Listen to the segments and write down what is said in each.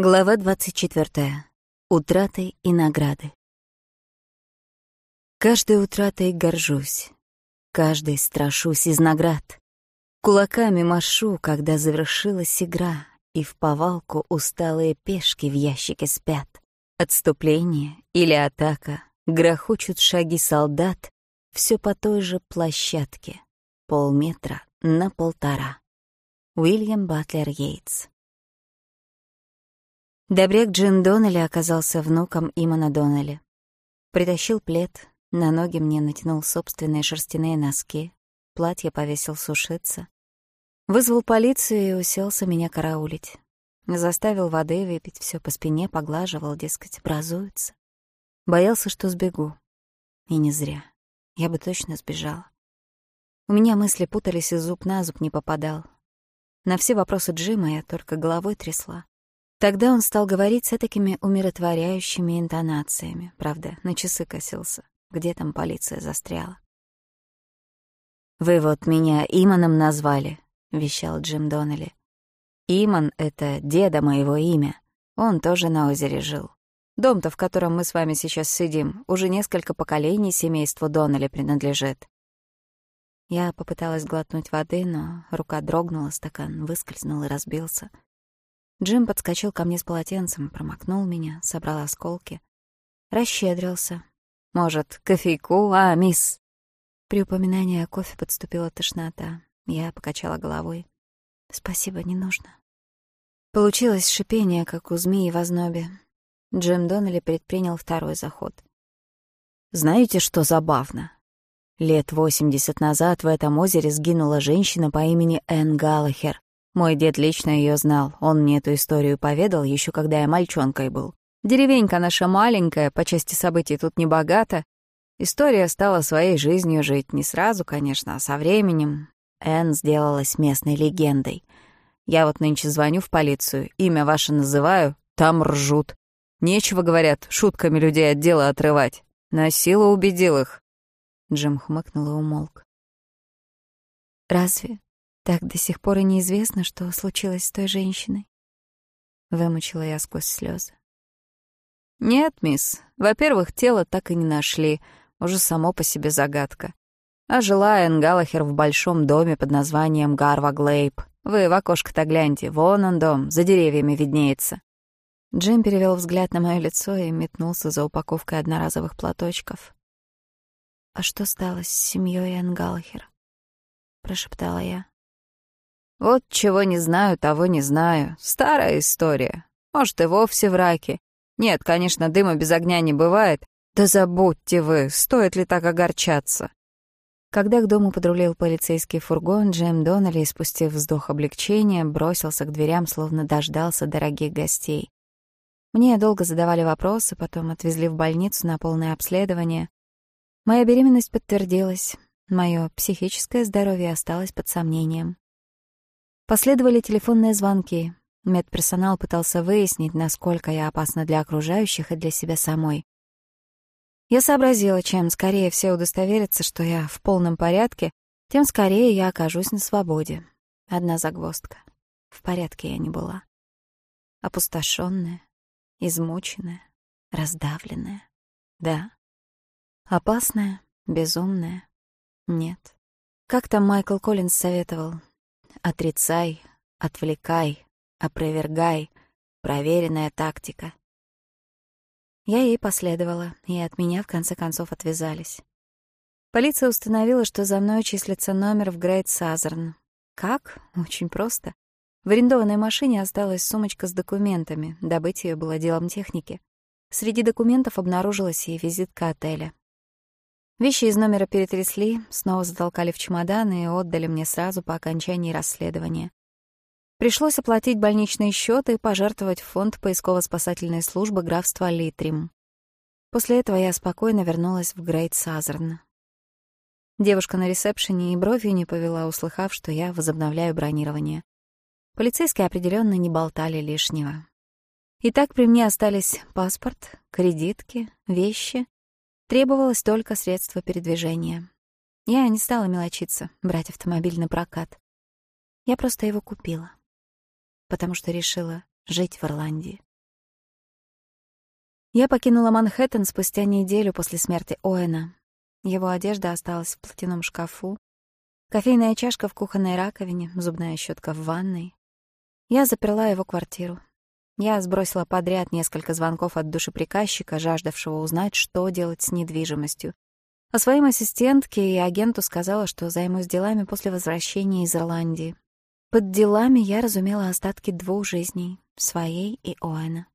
Глава 24. Утраты и награды. Каждой утратой горжусь, каждой страшусь из наград. Кулаками машу, когда завершилась игра, и в повалку усталые пешки в ящике спят. Отступление или атака, грохочут шаги солдат, все по той же площадке, полметра на полтора. Уильям Батлер Йейтс. Добрек Джин Доннелли оказался внуком Имана Доннелли. Притащил плед, на ноги мне натянул собственные шерстяные носки, платье повесил сушиться. Вызвал полицию и уселся меня караулить. Заставил воды выпить, все по спине поглаживал, дескать, образуется. Боялся, что сбегу. И не зря. Я бы точно сбежала. У меня мысли путались и зуб на зуб не попадал. На все вопросы Джима я только головой трясла. Тогда он стал говорить с такими умиротворяющими интонациями. Правда, на часы косился. Где там полиция застряла? «Вы вот меня Иманом назвали», — вещал Джим Доннелли. «Иман — это деда моего имя. Он тоже на озере жил. Дом-то, в котором мы с вами сейчас сидим, уже несколько поколений семейству Доннелли принадлежит». Я попыталась глотнуть воды, но рука дрогнула, стакан выскользнул и разбился — Джим подскочил ко мне с полотенцем, промокнул меня, собрал осколки. Расщедрился. «Может, кофейку, а, мисс?» При упоминании о кофе подступила тошнота. Я покачала головой. «Спасибо, не нужно». Получилось шипение, как у змеи в ознобе. Джим Доннелли предпринял второй заход. «Знаете, что забавно? Лет восемьдесят назад в этом озере сгинула женщина по имени Энн Галлахер. Мой дед лично ее знал, он мне эту историю поведал еще когда я мальчонкой был. Деревенька наша маленькая, по части событий тут не богата. История стала своей жизнью жить не сразу, конечно, а со временем. Энн сделалась местной легендой. Я вот нынче звоню в полицию, имя ваше называю, там ржут. Нечего, говорят, шутками людей от дела отрывать. На силу убедил их. Так до сих пор и неизвестно, что случилось с той женщиной. Вымучила я сквозь слезы. Нет, мисс. Во-первых, тело так и не нашли. Уже само по себе загадка. А жила Энн Галлахер в большом доме под названием Гарва Глейб. Вы в окошко-то гляньте, вон он дом, за деревьями виднеется. Джим перевел взгляд на мое лицо и метнулся за упаковкой одноразовых платочков. «А что стало с семьей Энн Галлахер?» — прошептала я. «Вот чего не знаю, того не знаю. Старая история. Может, и вовсе враки. Нет, конечно, дыма без огня не бывает. Да забудьте вы, стоит ли так огорчаться?» Когда к дому подрулил полицейский фургон, Джейм Доннелли, спустив вздох облегчения, бросился к дверям, словно дождался дорогих гостей. Мне долго задавали вопросы, потом отвезли в больницу на полное обследование. Моя беременность подтвердилась. Мое психическое здоровье осталось под сомнением. Последовали телефонные звонки. Медперсонал пытался выяснить, насколько я опасна для окружающих и для себя самой. Я сообразила, чем скорее все удостоверятся, что я в полном порядке, тем скорее я окажусь на свободе. Одна загвоздка. В порядке я не была. Опустошенная, измученная, раздавленная. Да. Опасная, безумная. Нет. Как там Майкл Коллинз советовал? отрицай, отвлекай, опровергай, проверенная тактика. Я ей последовала, и от меня в конце концов отвязались. Полиция установила, что за мной числится номер в Грейт Сазерн. Как? Очень просто. В арендованной машине осталась сумочка с документами, добыть ее было делом техники. Среди документов обнаружилась и визитка отеля. Вещи из номера перетрясли, снова затолкали в чемодан и отдали мне сразу по окончании расследования. Пришлось оплатить больничные счеты и пожертвовать в фонд поисково-спасательной службы графства Литрим. После этого я спокойно вернулась в Грейт Сазерн. Девушка на ресепшене и бровью не повела, услыхав, что я возобновляю бронирование. Полицейские определенно не болтали лишнего. Итак, при мне остались паспорт, кредитки, вещи Требовалось только средство передвижения. Я не стала мелочиться, брать автомобиль на прокат. Я просто его купила, потому что решила жить в Ирландии. Я покинула Манхэттен спустя неделю после смерти Оэна. Его одежда осталась в платяном шкафу, кофейная чашка в кухонной раковине, зубная щетка в ванной. Я заперла его квартиру, я сбросила подряд несколько звонков от душеприказчика, жаждавшего узнать, что делать с недвижимостью. О своим ассистентке и агенту сказала, что займусь делами после возвращения из Ирландии. Под делами я разумела остатки двух жизней — своей и Оэна.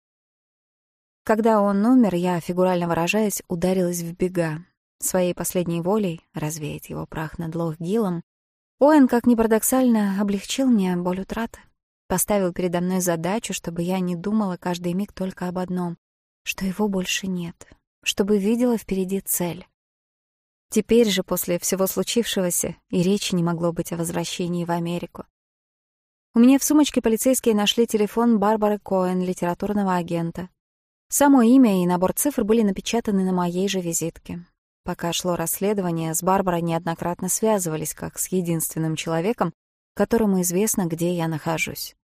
Когда он умер, я, фигурально выражаясь, ударилась в бега. Своей последней волей — развеять его прах над Лох Гиллом — Оэн, как ни парадоксально, облегчил мне боль утраты поставил передо мной задачу, чтобы я не думала каждый миг только об одном, что его больше нет, чтобы видела впереди цель. Теперь же, после всего случившегося, и речи не могло быть о возвращении в Америку. У меня в сумочке полицейские нашли телефон Барбары Коэн, литературного агента. Само имя и набор цифр были напечатаны на моей же визитке. Пока шло расследование, с Барбарой неоднократно связывались, как с единственным человеком, которому известно, где я нахожусь.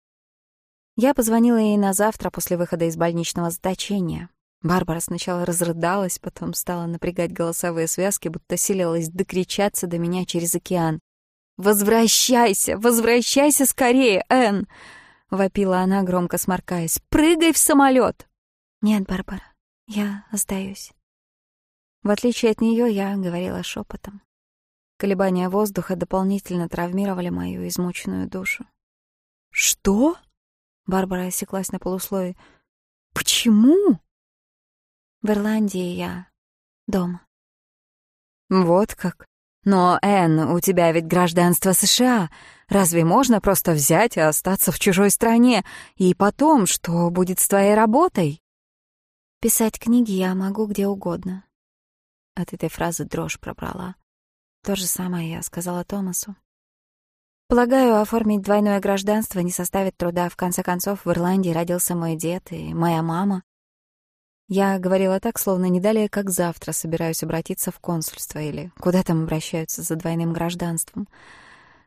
Я позвонила ей на завтра после выхода из больничного заточения. Барбара сначала разрыдалась, потом стала напрягать голосовые связки, будто силилась докричаться до меня через океан. «Возвращайся! Возвращайся скорее, Энн!» — вопила она, громко сморкаясь. «Прыгай в самолет! «Нет, Барбара, я остаюсь». В отличие от нее, я говорила шепотом. Колебания воздуха дополнительно травмировали мою измученную душу. «Что?» — Барбара осеклась на полуслове. «Почему?» «В Ирландии я дома». «Вот как. Но, Энн, у тебя ведь гражданство США. Разве можно просто взять и остаться в чужой стране? И потом, что будет с твоей работой?» Писать книги я могу где угодно. От этой фразы дрожь пробрала. То же самое я сказала Томасу. Полагаю, оформить двойное гражданство не составит труда. В конце концов, в Ирландии родился мой дед и моя мама. Я говорила так, словно не далее, как завтра собираюсь обратиться в консульство или куда там обращаются за двойным гражданством.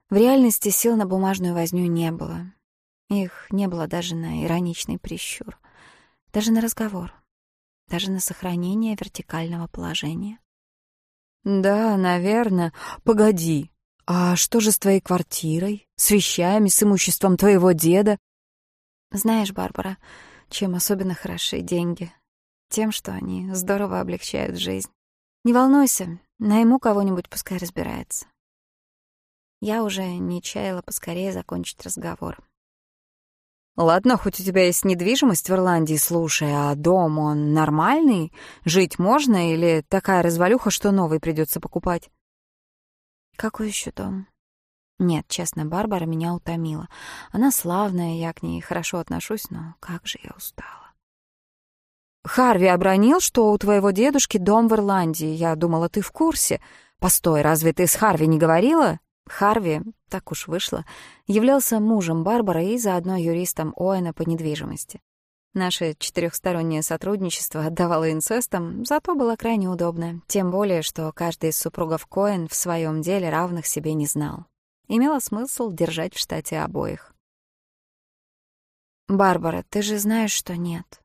В реальности сил на бумажную возню не было. Их не было даже на ироничный прищур, даже на разговор, даже на сохранение вертикального положения. «Да, наверное. Погоди», А что же с твоей квартирой, с вещами, с имуществом твоего деда?» «Знаешь, Барбара, чем особенно хороши деньги? Тем, что они здорово облегчают жизнь. Не волнуйся, найму кого-нибудь, пускай разбирается». Я уже не чаяла поскорее закончить разговор. Ладно, хоть у тебя есть недвижимость в Ирландии, слушай, а дом, он нормальный? Жить можно или такая развалюха, что новый придется покупать? Какой еще дом? Нет, честно, Барбара меня утомила. Она славная, я к ней хорошо отношусь, но как же я устала. Харви обронил, что у твоего дедушки дом в Ирландии. Я думала, ты в курсе. Постой, разве ты с Харви не говорила? Харви, так уж вышло, являлся Наше четырехстороннее сотрудничество отдавало инцестам, зато было крайне удобно, тем более, что каждый из супругов Коэн в своем деле равных себе не знал. Имело смысл держать в штате обоих. «Барбара, ты же знаешь, что нет».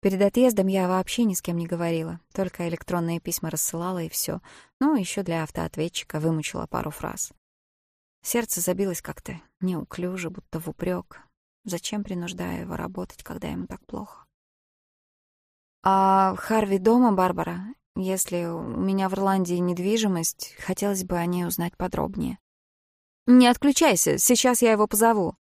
Перед отъездом я вообще ни с кем не говорила, только электронные письма рассылала и все. Ну, еще для автоответчика вымучила пару фраз. Сердце забилось как-то неуклюже, будто в упрек. Зачем принуждая его работать, когда ему так плохо? «А Харви дома, Барбара? Если у меня в Ирландии недвижимость, хотелось бы о ней узнать подробнее». «Не отключайся, сейчас я его позову».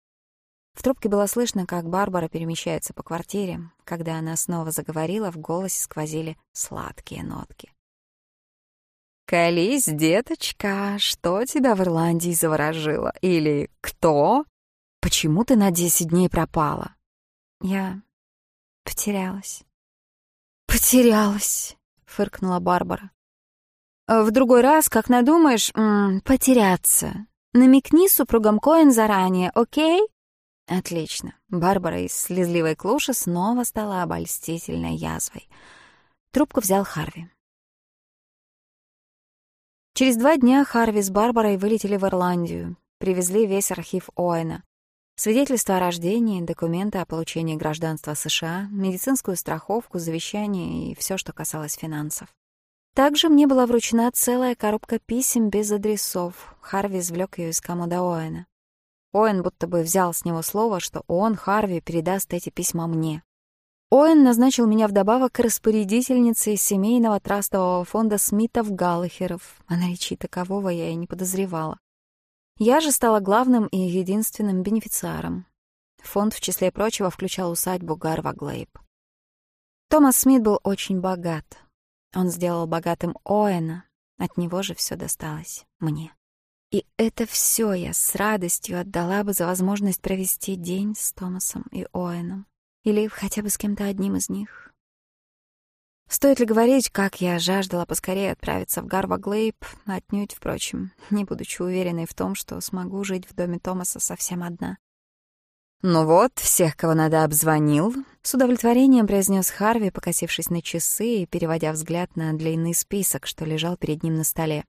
В трубке было слышно, как Барбара перемещается по квартире. Когда она снова заговорила, в голосе сквозили сладкие нотки. «Колись, деточка, что тебя в Ирландии заворожило? Или кто?» Почему ты на десять дней пропала?» «Я потерялась». «Потерялась», — фыркнула Барбара. «Э, «В другой раз, как надумаешь, потеряться. Намекни супругам Коэн заранее, окей?» «Отлично». Барбара из слезливой клуши снова стала обольстительной язвой. Трубку взял Харви. Через два дня Харви с Барбарой вылетели в Ирландию, привезли весь архив Оэна. Свидетельство о рождении, документы о получении гражданства США, медицинскую страховку, завещание и все, что касалось финансов. Также мне была вручена целая коробка писем без адресов. Харви извлек ее из комода Оэна. Оэн будто бы взял с него слово, что он, Харви, передаст эти письма мне. Оэн назначил меня вдобавок распорядительницей семейного трастового фонда Смитов-Галлахеров, о наличии такового я и не подозревала. Я же стала главным и единственным бенефициаром. Фонд, в числе прочего, включал усадьбу Гарва Глейб. Томас Смит был очень богат. Он сделал богатым Оэна. От него же все досталось мне. И это все я с радостью отдала бы за возможность провести день с Томасом и Оэном. Или хотя бы с кем-то одним из них. Стоит ли говорить, как я жаждала поскорее отправиться в Гарваглейб, отнюдь, впрочем, не будучи уверенной в том, что смогу жить в доме Томаса совсем одна. «Ну вот, всех, кого надо, обзвонил», — с удовлетворением произнес Харви, покосившись на часы и переводя взгляд на длинный список, что лежал перед ним на столе.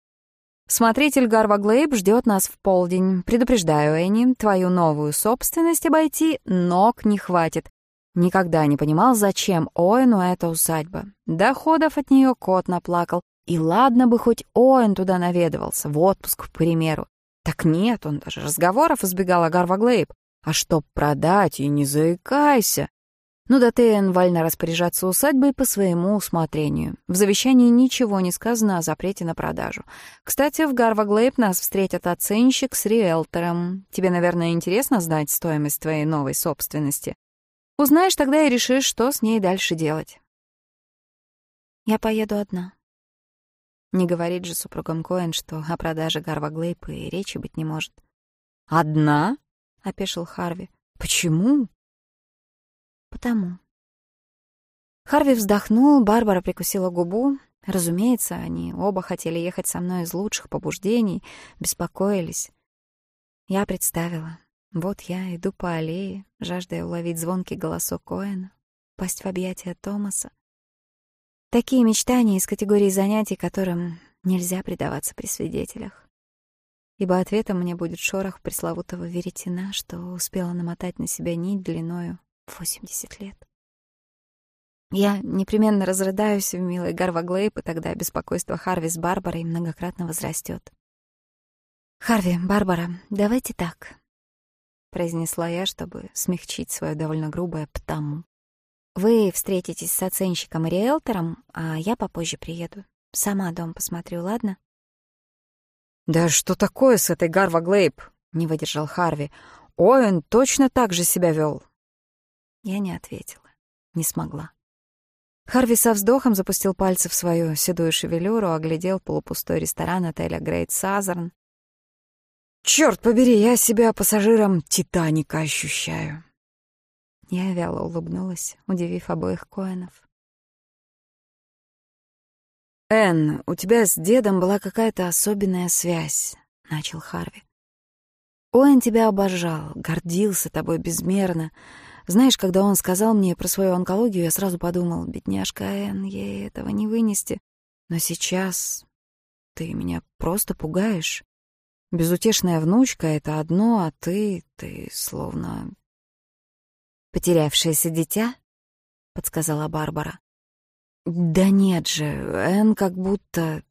«Смотритель Гарва Глейб ждет нас в полдень. Предупреждаю, Энни, твою новую собственность обойти ног не хватит. Никогда не понимал, зачем Оэну эта усадьба. Доходов от нее кот наплакал. И ладно бы хоть Оэн туда наведывался, в отпуск, к примеру. Так нет, он даже разговоров избегал о Гарваглейб. А чтоб продать, и не заикайся. Ну да Тейн вольно распоряжаться усадьбой по своему усмотрению. В завещании ничего не сказано о запрете на продажу. Кстати, в Гарваглейб нас встретят оценщик с риэлтором. Тебе, наверное, интересно знать стоимость твоей новой собственности. Узнаешь тогда и решишь, что с ней дальше делать. Я поеду одна. Не говорит же супругам Коэн, что о продаже Гарва Глейпа и речи быть не может. «Одна?» — опешил Харви. «Почему?» «Потому». Харви вздохнул, Барбара прикусила губу. Разумеется, они оба хотели ехать со мной из лучших побуждений, беспокоились. Я представила. вот я иду по аллее, жаждая уловить звонкий голосок Коэна, пасть в объятия Томаса. Такие мечтания из категории занятий, которым нельзя предаваться при свидетелях. Ибо ответом мне будет шорох пресловутого веретена, что успела намотать на себя нить длиною 80 лет. Я непременно разрыдаюсь в милой Гарваглейп, и тогда беспокойство Харви с Барбарой многократно возрастет. «Харви, Барбара, давайте так. — произнесла я, чтобы смягчить свое довольно грубое птаму. «Вы встретитесь с оценщиком и риэлтором, а я попозже приеду. Сама дом посмотрю, ладно?» «Да что такое с этой Гарва Глейб?» — не выдержал Харви. «Оэн точно так же себя вел». Я не ответила, не смогла. Харви со вздохом запустил пальцы в свою седую шевелюру, оглядел полупустой ресторан отеля «Грейт Сазерн», Черт побери, я себя пассажиром «Титаника» ощущаю. Я вяло улыбнулась, удивив обоих Коэнов. «Энн, у тебя с дедом была какая-то особенная связь», — начал Харви. «Оэн тебя обожал, гордился тобой безмерно. Знаешь, когда он сказал мне про свою онкологию, я сразу подумал, бедняжка Энн, ей этого не вынести. Но сейчас ты меня просто пугаешь. Безутешная внучка — это одно, а ты, ты словно... «Потерявшееся дитя?» — подсказала Барбара. «Да нет же, Энн как будто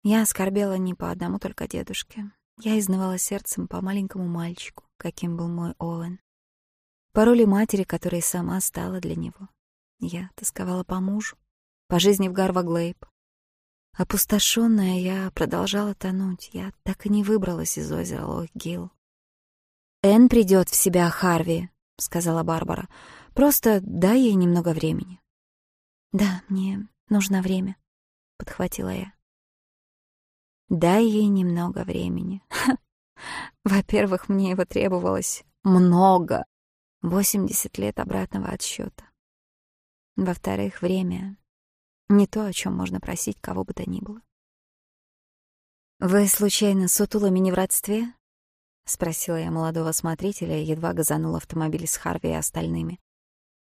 изнутри полая». Наши взгляды скрестились. Харви взял меня за руку. «Энн, где ты? Оболочка здесь с нами, а душа... Куда она улетела?» Я оскорбела не по одному только дедушке. Я изнывала сердцем по маленькому мальчику, каким был мой Оуэн. По роли матери, которая сама стала для него. Я тосковала по мужу, по жизни в Гарва-Глейб. Опустошенная, я продолжала тонуть. Я так и не выбралась из озера Лох-Гилл. «Энн придет в себя, Харви», — сказала Барбара. «Просто дай ей немного времени». «Да, мне нужно время», — подхватила я. Дай ей немного времени. Во-первых, мне его требовалось много. 80 лет обратного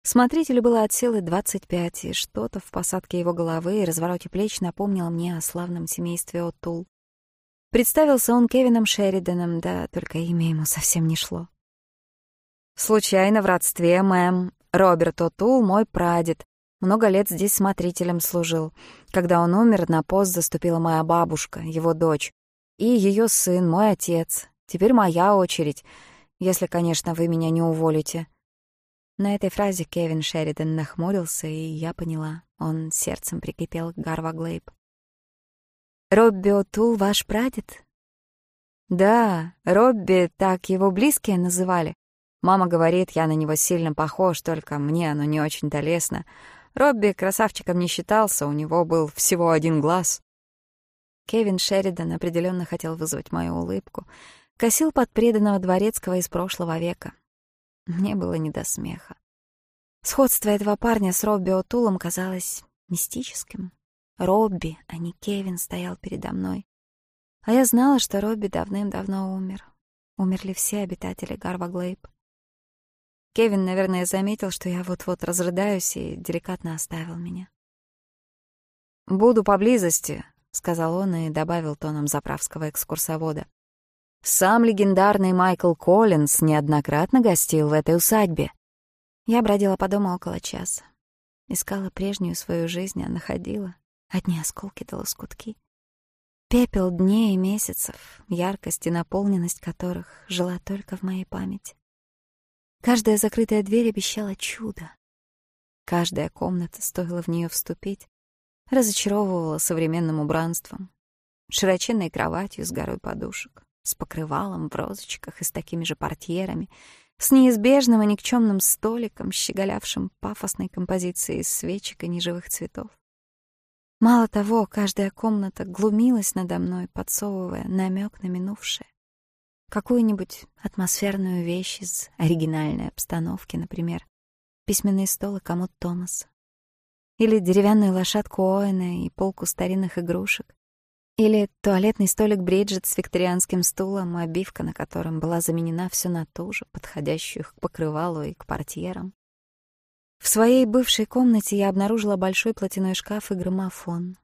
Смотрителю было от силы 25, и что-то в посадке его головы и развороте плеч напомнило мне о славном семействе Отул. Представился он Кевином Шериданом, да только имя ему совсем не шло. «Случайно в родстве, мэм. Роберт Отул — мой прадед. Много лет здесь смотрителем служил. Когда он умер, на пост заступила моя бабушка, его дочь, и ее сын, мой отец. Теперь моя очередь, если, конечно, вы меня не уволите», На этой фразе Кевин Шеридан нахмурился, и я поняла, он сердцем прикипел к Гарва Глейб. «Робби О'Тул ваш прадед?» «Да, Робби, так его близкие называли. Мама говорит, я на него сильно похож, только мне оно не очень-то лестно. Робби красавчиком не считался, у него был всего один глаз». Кевин Шеридан определенно хотел вызвать мою улыбку, косил под преданного дворецкого из прошлого века. Мне было не до смеха. Сходство этого парня с Робби Отулом казалось мистическим. Робби, а не Кевин, стоял передо мной. А я знала, что Робби давным-давно умер. Умерли все обитатели Гарва Глейб. Кевин, наверное, заметил, что я вот-вот разрыдаюсь и деликатно оставил меня. «Буду поблизости», — сказал он и добавил тоном заправского экскурсовода. Сам легендарный Майкл Коллинз неоднократно гостил в этой усадьбе. Я бродила по дому около часа. Искала прежнюю свою жизнь, а находила одни осколки до лоскутки. Пепел дней и месяцев, яркость и наполненность которых жила только в моей памяти. Каждая закрытая дверь обещала чудо. Каждая комната, стоило в нее вступить, разочаровывала современным убранством, широченной кроватью с горой подушек, с покрывалом в розочках и с такими же портьерами, с неизбежным и никчемным столиком, щеголявшим пафосной композицией из свечек и неживых цветов. Мало того, каждая комната глумилась надо мной, подсовывая намек на минувшее. Какую-нибудь атмосферную вещь из оригинальной обстановки, например, письменный стол и комод Томаса. Или деревянную лошадку Оэна и полку старинных игрушек. Или туалетный столик Бриджит с викторианским стулом, обивка на котором была заменена все на ту же, подходящую к покрывалу и к портьерам. В своей бывшей комнате я обнаружила большой платяной шкаф и граммофон.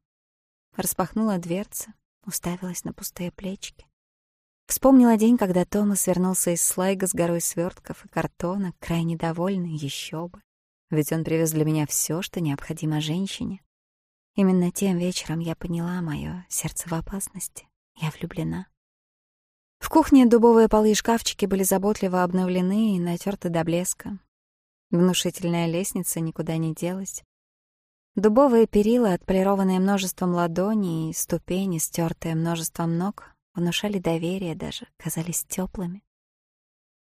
Распахнула дверцы, уставилась на пустые плечики. Вспомнила день, когда Томас вернулся из слайга с горой свертков и картона, крайне довольный, еще бы. Ведь он привез для меня все, что необходимо женщине. Именно тем вечером я поняла мое сердце в опасности. Я влюблена. В кухне дубовые полы и шкафчики были заботливо обновлены и натерты до блеска. Внушительная лестница никуда не делась. Дубовые перила, отполированные множеством ладоней, и ступени, стертые множеством ног, внушали доверие даже, казались теплыми.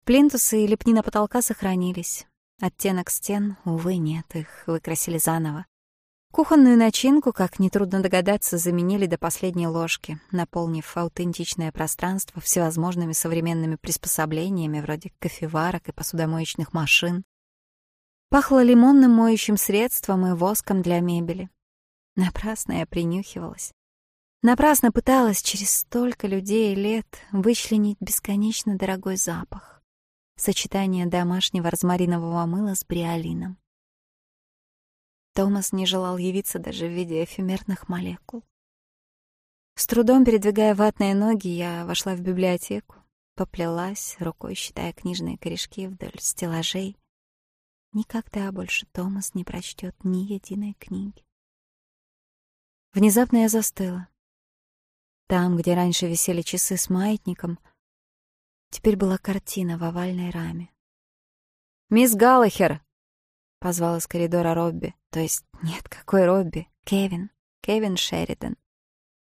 Плинтусы и лепнина потолка сохранились. Оттенок стен, увы, нет, их выкрасили заново. Кухонную начинку, как нетрудно догадаться, заменили до последней ложки, наполнив аутентичное пространство всевозможными современными приспособлениями вроде кофеварок и посудомоечных машин. Пахло лимонным моющим средством и воском для мебели. Напрасно я принюхивалась. Напрасно пыталась через столько людей и лет вычленить бесконечно дорогой запах. Сочетание домашнего розмаринового мыла с бриолином. Томас не желал явиться даже в виде эфемерных молекул. С трудом передвигая ватные ноги, я вошла в библиотеку, поплелась, рукой считая книжные корешки вдоль стеллажей. Никогда больше Томас не прочтет ни единой книги. Внезапно я застыла. Там, где раньше висели часы с маятником, теперь была картина в овальной раме. «Мисс Галлахер!» — позвал из коридора Робби. То есть нет, какой Робби? Кевин. Кевин Шеридан.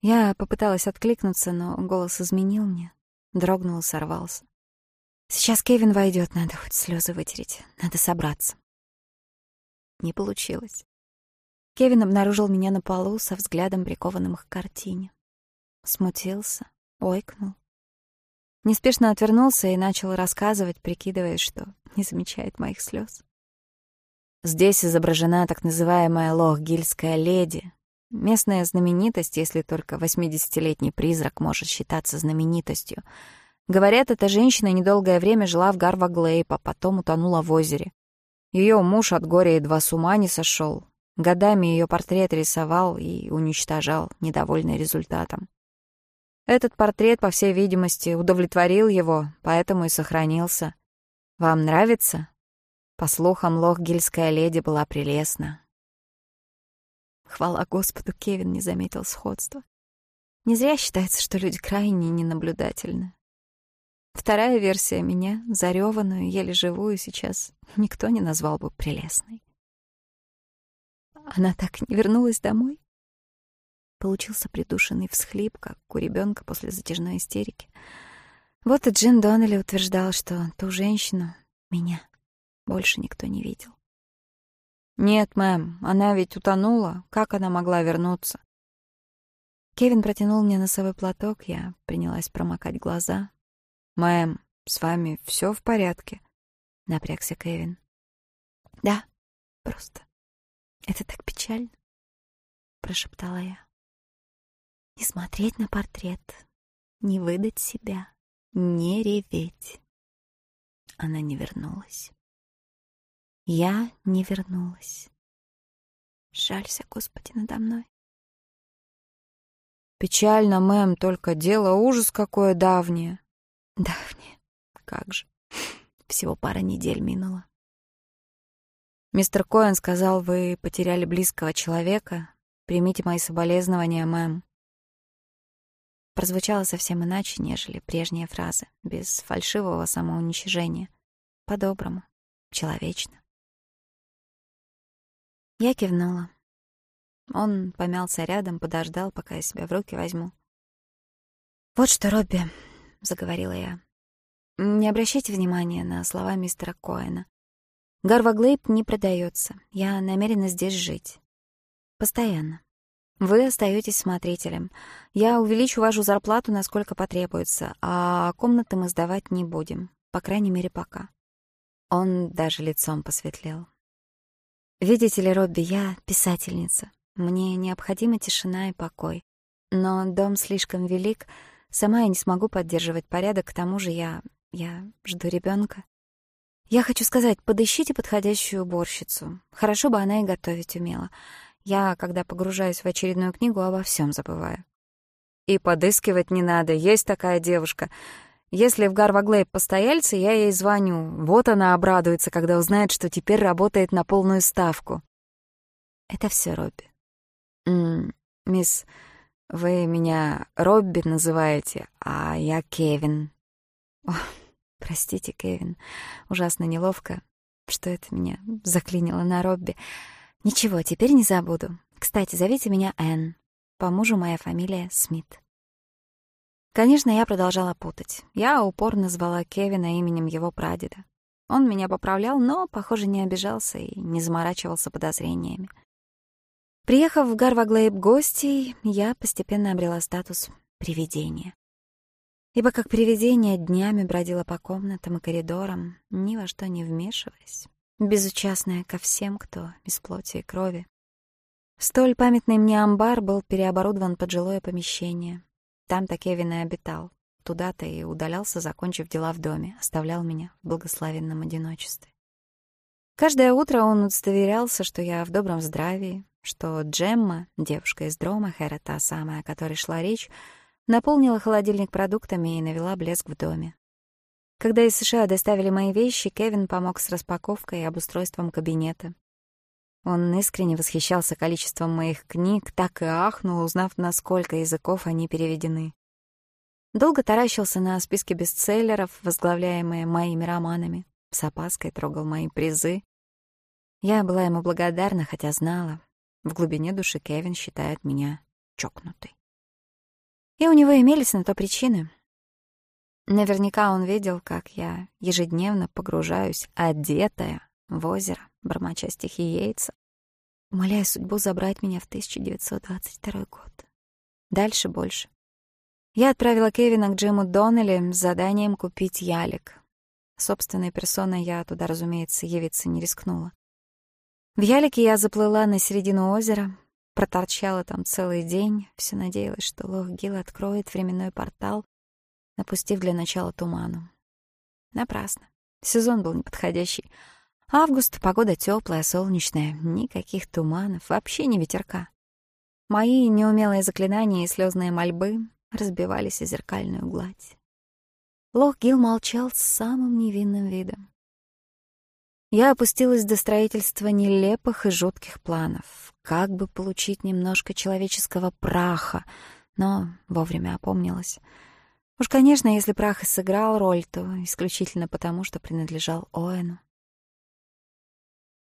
Я попыталась откликнуться, но голос изменил мне. Дрогнул и сорвался. Сейчас Кевин войдет, надо хоть слезы вытереть, надо собраться. Не получилось. Кевин обнаружил меня на полу со взглядом, прикованным к картине. Смутился, ойкнул. Неспешно отвернулся и начал рассказывать, прикидывая, что Здесь изображена так называемая Лохгильская леди. Местная знаменитость, если только 80-летний призрак может считаться знаменитостью. Говорят, эта женщина недолгое время жила в Гарва Глейпа, потом утонула в озере. Ее муж от горя едва с ума не сошел. Годами ее портрет рисовал и уничтожал, недовольный результатом. Этот портрет, по всей видимости, удовлетворил его, поэтому и сохранился. «Вам нравится?» По слухам, Лохгильская леди была прелестна. Хвала Господу, Кевин не заметил сходства. Не зря считается, что люди крайне ненаблюдательны. Вторая версия меня, зареванную, еле живую сейчас, никто не назвал бы прелестной. Она так не вернулась домой? Получился придушенный всхлип, как у ребенка после затяжной истерики. Вот и Джин Доннелли утверждал, что ту женщину, меня, больше никто не видел. «Нет, мэм, она ведь утонула. Как она могла вернуться?» Кевин протянул мне носовой платок, я принялась промокать глаза. «Мэм, с вами все в порядке?» — напрягся Кевин. «Да, просто. Это так печально», — прошептала я. «Не смотреть на портрет, не выдать себя, не реветь». Она не вернулась. Я не вернулась. Жалься, Господи, надо мной. Печально, мэм, только дело ужас какое давнее. Давнее. Как же. Всего пара недель минуло. Мистер Коэн сказал, вы потеряли близкого человека. Примите мои соболезнования, мэм. Прозвучало совсем иначе, нежели прежняя фраза, без фальшивого самоуничижения. По-доброму, человечно. Я кивнула. Он помялся рядом, подождал, пока я себя в руки возьму. «Вот что, Робби, заговорила я. «Не обращайте внимания на слова мистера Коэна. Гарва Глейб не продается. Я намерена здесь жить. Постоянно. Вы остаетесь смотрителем. Я увеличу вашу зарплату, насколько потребуется, а комнаты мы сдавать не будем. По крайней мере, пока». Он даже лицом посветлел. «Видите ли, Робби, я писательница. Мне необходима тишина и покой. Но дом слишком велик, Сама я не смогу поддерживать порядок, к тому же я... я жду ребенка. Я хочу сказать, подыщите подходящую уборщицу. Хорошо бы она и готовить умела. Я, когда погружаюсь в очередную книгу, обо всем забываю. И подыскивать не надо, есть такая девушка. Если в Гарваглейб постояльцы, я ей звоню. Вот она обрадуется, когда узнает, что теперь работает на полную ставку. Это все, Робби. М -м, мисс... Вы меня Робби называете, а я Кевин. О, простите, Кевин. Ужасно неловко, что это меня заклинило на Робби. Ничего, теперь не забуду. Кстати, зовите меня Энн. По мужу моя фамилия Смит. Конечно, я продолжала путать. Я упорно звала Кевина именем его прадеда. Он меня поправлял, но, похоже, не обижался и не заморачивался подозрениями. Приехав в Гарваглейб гостей, я постепенно обрела статус привидения. Ибо как привидение днями бродила по комнатам и коридорам, ни во что не вмешиваясь, безучастная ко всем, кто из плоти и крови. Столь памятный мне амбар был переоборудован под жилое помещение, Там-то Кевин и обитал. Туда-то и удалялся, закончив дела в доме, оставлял меня в благословенном одиночестве. Каждое утро он удостоверялся, что я в добром здравии, что Джемма, девушка из Дромахера, та самая, о которой шла речь, наполнила холодильник продуктами и навела блеск в доме. Когда из США доставили мои вещи, Кевин помог с распаковкой и обустройством кабинета. Он искренне восхищался количеством моих книг, так и ахнул, узнав, на сколько языков они переведены. Долго таращился на списки бестселлеров, возглавляемые моими романами, с опаской трогал мои призы. Я была ему благодарна, хотя знала, в глубине души Кевин считает меня чокнутой. И у него имелись на то причины. Наверняка он видел, как я ежедневно погружаюсь, одетая, в озеро, бормоча стихи Йейтса, умоляя судьбу забрать меня в 1922 год. Дальше больше. Я отправила Кевина к Джиму Доннелли с заданием купить ялик. Собственной персоной я туда, разумеется, явиться не рискнула. В ялике я заплыла на середину озера, проторчала там целый день, все надеялась, что Лох Гил откроет временной портал, напустив для начала Август погода теплая, солнечная, никаких туманов, вообще ни ветерка. Мои неумелые заклинания и слезные мольбы разбивались о зеркальную гладь. Лох Гил молчал с самым невинным видом. Я опустилась до строительства нелепых и жутких планов. Как бы получить немножко человеческого праха, но вовремя опомнилась. Уж, конечно, если прах и сыграл роль, то исключительно потому, что принадлежал Оэну.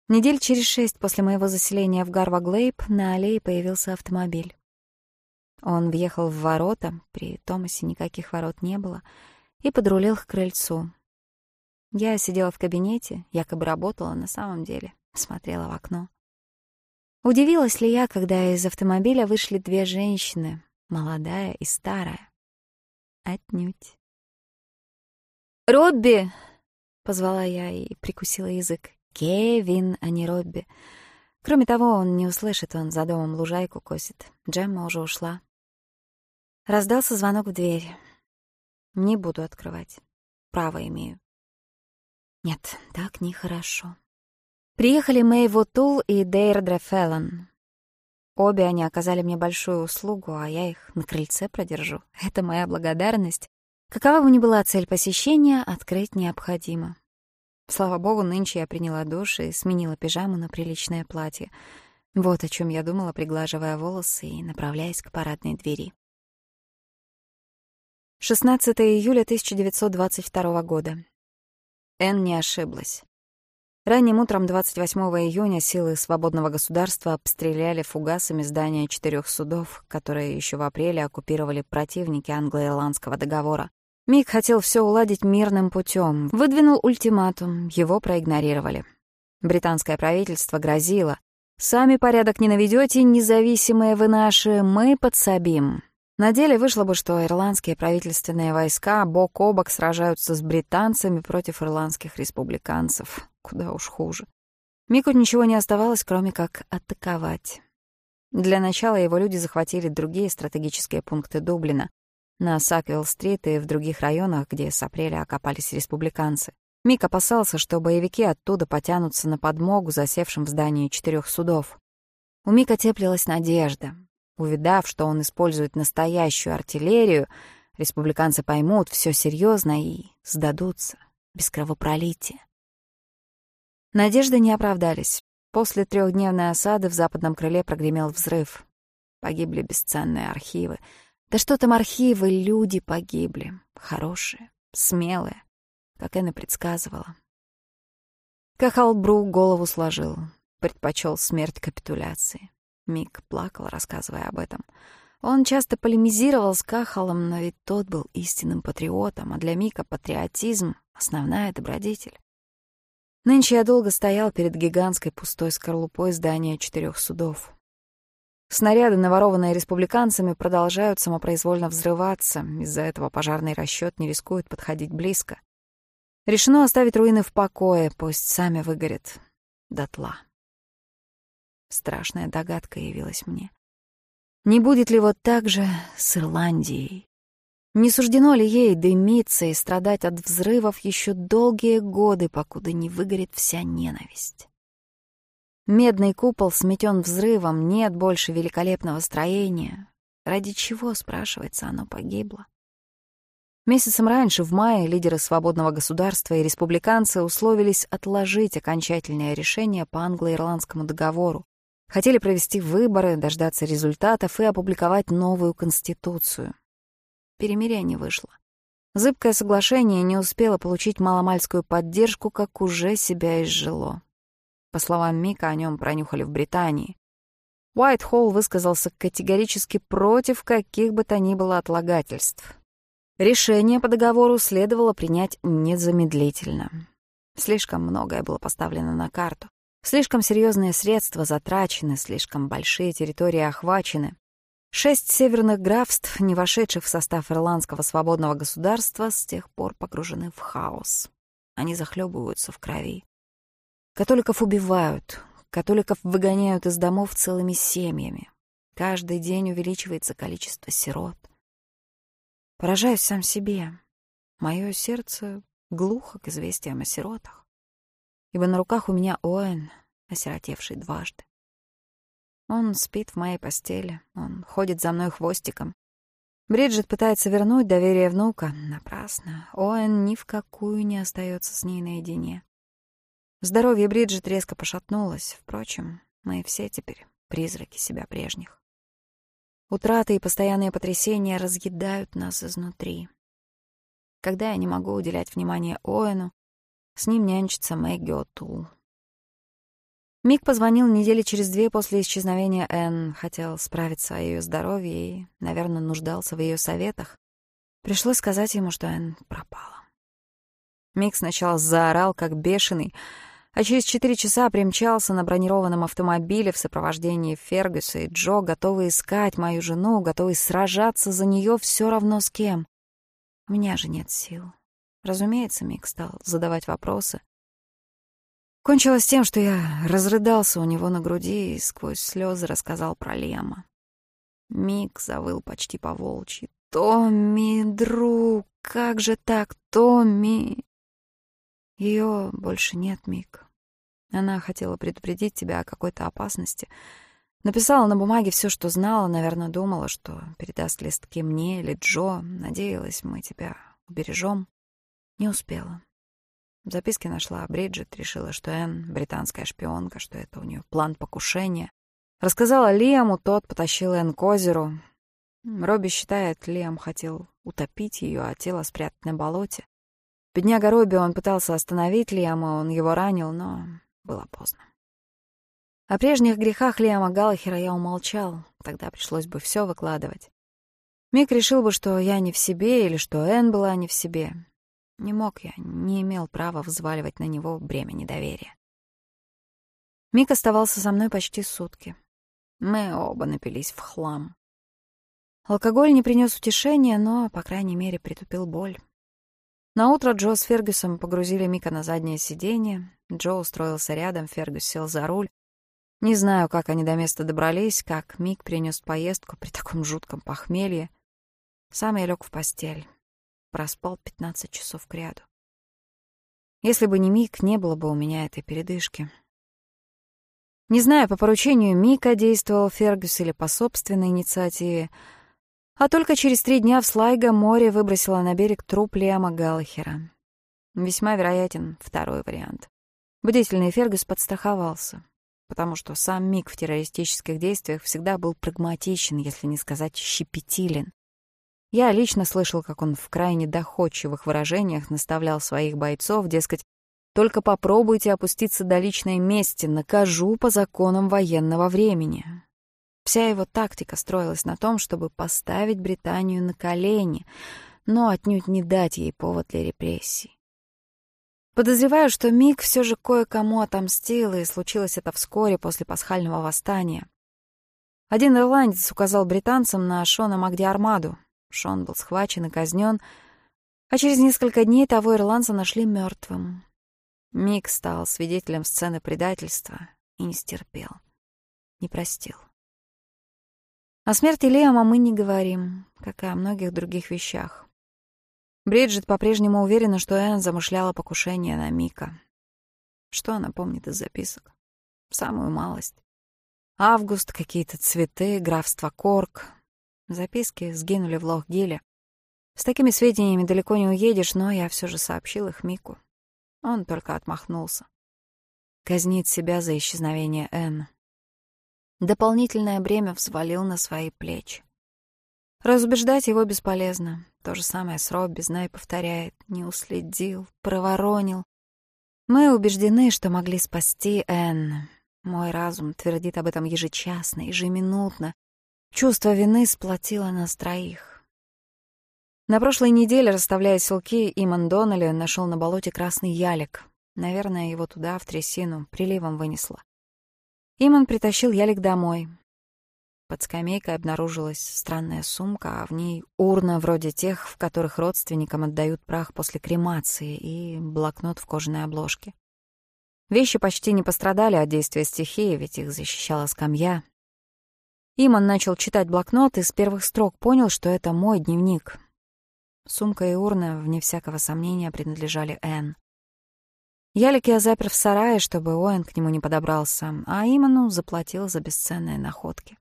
Недель через шесть после моего заселения в Гарваглейб на аллее появился автомобиль. Он въехал в ворота, при Томасе никаких ворот не было, и подрулил к крыльцу. Я сидела в кабинете, якобы работала на самом деле, смотрела в окно. Удивилась ли я, когда из автомобиля вышли две женщины, молодая и старая? Отнюдь. «Робби!» — позвала я и прикусила язык. «Кевин, а не Робби». Кроме того, он не услышит, он за домом лужайку косит. Джемма уже ушла. Раздался звонок в дверь. Не буду открывать. Право имею. Нет, так нехорошо. Приехали Мэй Вотул и Дейрдре Феллон. Обе они оказали мне большую услугу, а я их на крыльце продержу. Это моя благодарность. Какова бы ни была цель посещения, открыть необходимо. Слава богу, нынче я приняла душ и сменила пижаму на приличное платье. Вот о чем я думала, приглаживая волосы и направляясь к парадной двери. 16 июля 1922 года. Энн не ошиблась. Ранним утром 28 июня силы свободного государства обстреляли фугасами здания четырех судов, которые еще в апреле оккупировали противники англо-ирландского договора. Мик хотел все уладить мирным путем, выдвинул ультиматум, его проигнорировали. Британское правительство грозило. «Сами порядок не наведете, независимые вы наши, мы подсобим». На деле вышло бы, что ирландские правительственные войска бок о бок сражаются с британцами против ирландских республиканцев. Куда уж хуже. Мику ничего не оставалось, кроме как атаковать. Для начала его люди захватили другие стратегические пункты Дублина. На Саквилл-стрит и в других районах, где с апреля окопались республиканцы. Мик опасался, что боевики оттуда потянутся на подмогу засевшим в здании четырех судов. У Мика теплилась надежда. Увидав, что он использует настоящую артиллерию, республиканцы поймут все серьезно и сдадутся без кровопролития. Надежды не оправдались. После трехдневной осады в западном крыле прогремел взрыв. Погибли бесценные архивы. Да Да Что там архивы, люди погибли. Хорошие, смелые, как Энна предсказывала. Кахал Бру голову сложил. Предпочел смерть капитуляции. Мик плакал, рассказывая об этом. Он часто полемизировал с Кахалом, но ведь тот был истинным патриотом, а для Мика патриотизм — основная добродетель. Нынче я долго стоял перед гигантской пустой скорлупой здания четырех судов. Снаряды, наворованные республиканцами, продолжают самопроизвольно взрываться. Из-за этого пожарный расчет не рискует подходить близко. Решено оставить руины в покое, пусть сами выгорят дотла. Страшная догадка явилась мне. Не будет ли вот так же с Ирландией? Не суждено ли ей дымиться и страдать от взрывов еще долгие годы, покуда не выгорит вся ненависть? Медный купол сметен взрывом, нет больше великолепного строения. Ради чего, спрашивается, оно погибло? Месяцем раньше, в мае, лидеры свободного государства и республиканцы условились отложить окончательное решение по англо-ирландскому договору, Хотели провести выборы, дождаться результатов и опубликовать новую конституцию. Перемирие не вышло. Зыбкое соглашение не успело получить маломальскую поддержку, как уже себя изжило. По По словам Мика, о нем пронюхали в Британии. Уайтхолл высказался категорически против каких бы то ни было отлагательств. Решение по договору следовало принять незамедлительно. Слишком многое было поставлено на карту. Слишком серьезные средства затрачены, слишком большие территории охвачены. Шесть северных графств, не вошедших в состав ирландского свободного государства, с тех пор погружены в хаос. Они захлебываются в крови. Католиков убивают, католиков выгоняют из домов целыми семьями. Каждый день увеличивается количество сирот. Поражаюсь сам себе. Мое сердце глухо к известиям о сиротах. Ибо на руках у меня Оэн, осиротевший дважды. Он спит в моей постели, он ходит за мной хвостиком. Бриджит пытается вернуть доверие внука. Напрасно. Оэн ни в какую не остается с ней наедине. Здоровье Бриджит резко пошатнулось. Впрочем, мы все теперь призраки себя прежних. Утраты и постоянные потрясения разъедают нас изнутри. Когда я не могу уделять внимание Оэну, с ним нянчится Мэгги Отул. Мик позвонил недели через две после исчезновения Энн, хотел справиться о ее здоровье и, наверное, нуждался в ее советах. Пришлось сказать ему, что Энн пропала. Мик сначала заорал, как бешеный, а через четыре часа примчался на бронированном автомобиле в сопровождении Фергюса и Джо, готовый искать мою жену, готовый сражаться за нее все равно с кем. У меня же нет сил. Разумеется, Мик стал задавать вопросы, Кончилось тем, что я разрыдался у него на груди и сквозь слезы рассказал про Лема. Мик завыл почти по-волчьи. «Томми, Она хотела предупредить тебя о какой-то опасности. Написала на бумаге все, что знала, наверное, думала, что передаст листки мне или Джо. Надеялась, мы тебя убережем. Не успела. В записке нашла Бриджит, решила, что Энн — британская шпионка, что это у нее план покушения. Рассказала Лиаму, тот потащил Энн к озеру. Робби считает, Лиам хотел утопить ее, а тело спрятать на болоте. Бедняга Робби, он пытался остановить Лиама, он его ранил, но было поздно. О прежних грехах Лиама Галлахера я умолчал, тогда пришлось бы все выкладывать. Мик решил бы, что я не в себе или что Энн была не в себе. Не мог я, не имел права взваливать на него бремя недоверия. Мик оставался со мной почти сутки. Мы оба напились в хлам. Алкоголь не принес утешения, но, по крайней мере, притупил Наутро Джо с Фергюсом погрузили Мика на заднее сиденье. Джо устроился рядом, Фергюс сел за руль. Не знаю, как они до места добрались, как Мик принес поездку при таком жутком похмелье. Сам я лег в постель. Проспал 15 часов кряду. Если бы не Мик, не было бы у меня этой передышки. Не знаю, по поручению Мика действовал Фергюс или по собственной инициативе — а только через три дня в Слайго море выбросило на берег труп Лиама Галлахера. Весьма вероятен второй вариант. Бдительный Фергус подстраховался, потому что сам Мик в террористических действиях всегда был прагматичен, если не сказать щепетилен. Я лично слышал, как он в крайне доходчивых выражениях наставлял своих бойцов, дескать, «Только попробуйте опуститься до личной мести, накажу по законам военного времени». Вся его тактика строилась на том, чтобы поставить Британию на колени, но отнюдь не дать ей повод для репрессий. Подозреваю, что Мик все же кое-кому отомстил, и случилось это вскоре после пасхального восстания. Один ирландец указал британцам на Шона Магди Армаду, Шон был схвачен и казнен, а через несколько дней того ирландца нашли мертвым. Мик стал свидетелем сцены предательства и не стерпел, не простил. О смерти Лиама мы не говорим, как и о многих других вещах. Бриджит по-прежнему уверена, что Энн замышляла покушение на Мика. Что она помнит из записок? Самую малость. Август, какие-то цветы, графство Корк, Записки сгинули в Лох-Гиле. С такими сведениями далеко не уедешь, но я все же сообщил их Мику. Он только отмахнулся. Казнит себя за исчезновение Энн. дополнительное бремя взвалил на свои плечи. Разубеждать его бесполезно. То же самое с Робби, знай, повторяет. Не уследил, проворонил. Мы убеждены, что могли спасти Энн. Мой разум твердит об этом ежечасно, ежеминутно. Чувство вины сплотило нас троих. На прошлой неделе, расставляя селки, Иман Доннелли нашел на болоте красный ялик. Наверное, его туда, в трясину, приливом вынесло. Иман притащил ялик домой. Под скамейкой обнаружилась странная сумка, а в ней урна вроде тех, в которых родственникам отдают прах после кремации, и блокнот в кожаной обложке. Вещи почти не пострадали от действия стихии, ведь их защищала скамья, Иман начал читать блокнот и с первых строк понял, что это мой дневник. Сумка и урна, вне всякого сомнения, принадлежали Энн. Ялик я запер в сарае, чтобы Оэн к нему не подобрался, а Иману заплатил за бесценные находки.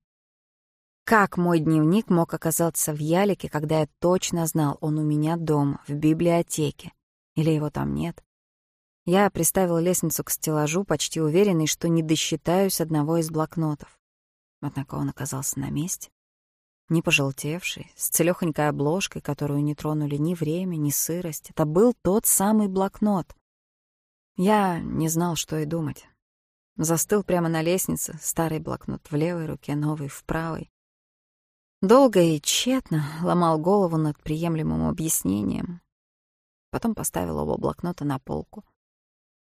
Как мой дневник мог оказаться в Ялике, когда я точно знал, он у меня дома, в библиотеке? Или его там нет? Я приставил лестницу к стеллажу, почти уверенный, что не досчитаюсь одного из блокнотов. Однако он оказался на месте. Не пожелтевший, с целёхонькой обложкой, которую не тронули ни время, ни сырость. Это был тот самый блокнот. Я не знал, что и думать. Застыл прямо на лестнице, старый блокнот в левой руке, новый в правой. Долго и тщетно ломал голову над приемлемым объяснением. Потом поставил оба блокнота на полку.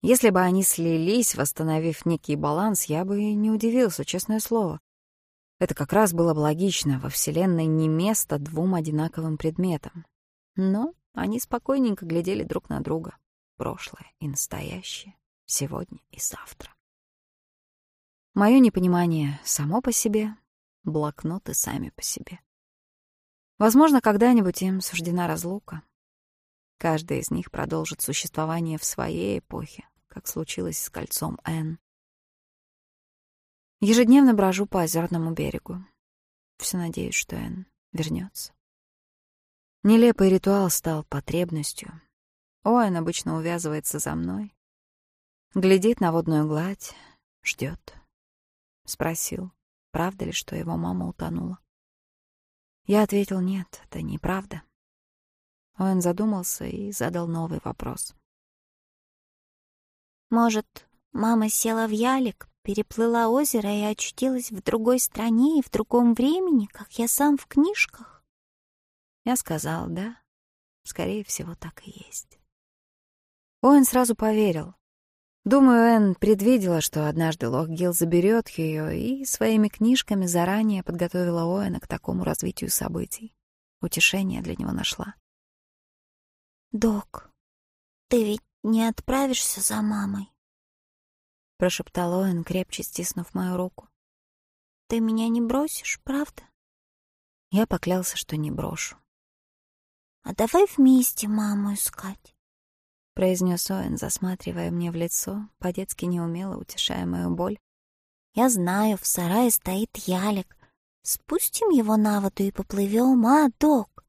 Если бы они слились, восстановив некий баланс, я бы и не удивился, честное слово. Это как раз было бы логично, во Вселенной не место двум одинаковым предметам. Но они спокойненько глядели друг на друга. прошлое и настоящее, сегодня и завтра. Мое непонимание само по себе, блокноты сами по себе. Возможно, когда-нибудь им суждена разлука. Каждый из них продолжит существование в своей эпохе, как случилось с кольцом Н. Ежедневно брожу по озерному берегу. Все надеюсь, что Н вернется. Нелепый ритуал стал потребностью, Ой, обычно увязывается за мной. Глядит на водную гладь, ждет. Спросил, правда ли, что его мама утонула. Я ответил, нет, это неправда. Он задумался и задал новый вопрос. «Может, мама села в ялик, переплыла озеро и очутилась в другой стране и в другом времени, как я сам в книжках?» Я сказал, да, скорее всего, так и есть. Оэн сразу поверил. Думаю, Энн предвидела, что однажды Лохгилл заберет ее и своими книжками заранее подготовила Оэна к такому развитию событий. Утешение для него нашла. «Док, ты ведь не отправишься за мамой?» прошептал Оэн, крепче стиснув мою руку. «Ты меня не бросишь, правда?» Я поклялся, что не брошу. «А давай вместе маму искать?» произнес Оэн, засматривая мне в лицо, по-детски неумело утешая мою боль. «Я знаю, в сарае стоит ялик. Спустим его на воду и поплывем, а, док?»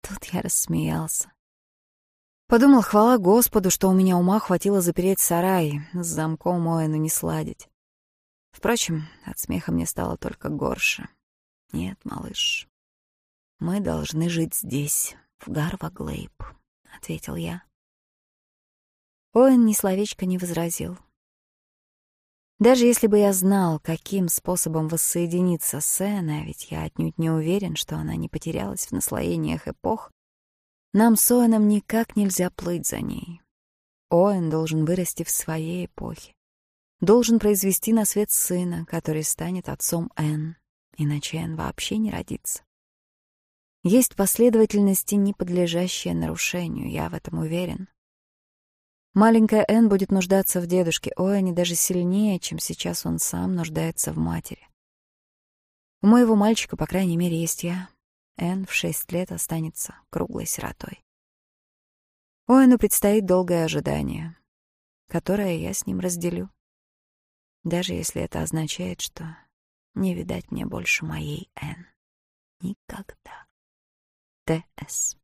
Тут я рассмеялся. Подумал, хвала Господу, что у меня ума хватило запереть сарай, с замком Оэну не сладить. Впрочем, от смеха мне стало только горше. Нет, малыш, мы должны жить здесь, в Гарваглейб, — ответил я. Оэн ни словечко не возразил. Даже если бы я знал, каким способом воссоединиться с Эн, а ведь я отнюдь не уверен, что она не потерялась в наслоениях эпох, нам с Оэном никак нельзя плыть за ней. Оэн должен вырасти в своей эпохе. Должен произвести Маленькая Энн будет нуждаться в дедушке Ой, они даже сильнее, чем сейчас он сам нуждается в матери. У моего мальчика, по крайней мере, есть я. Энн в шесть лет останется круглой сиротой. Оэну предстоит долгое ожидание, которое я с ним разделю. Даже если это означает, что не видать мне больше моей Энн. Никогда. Т.С.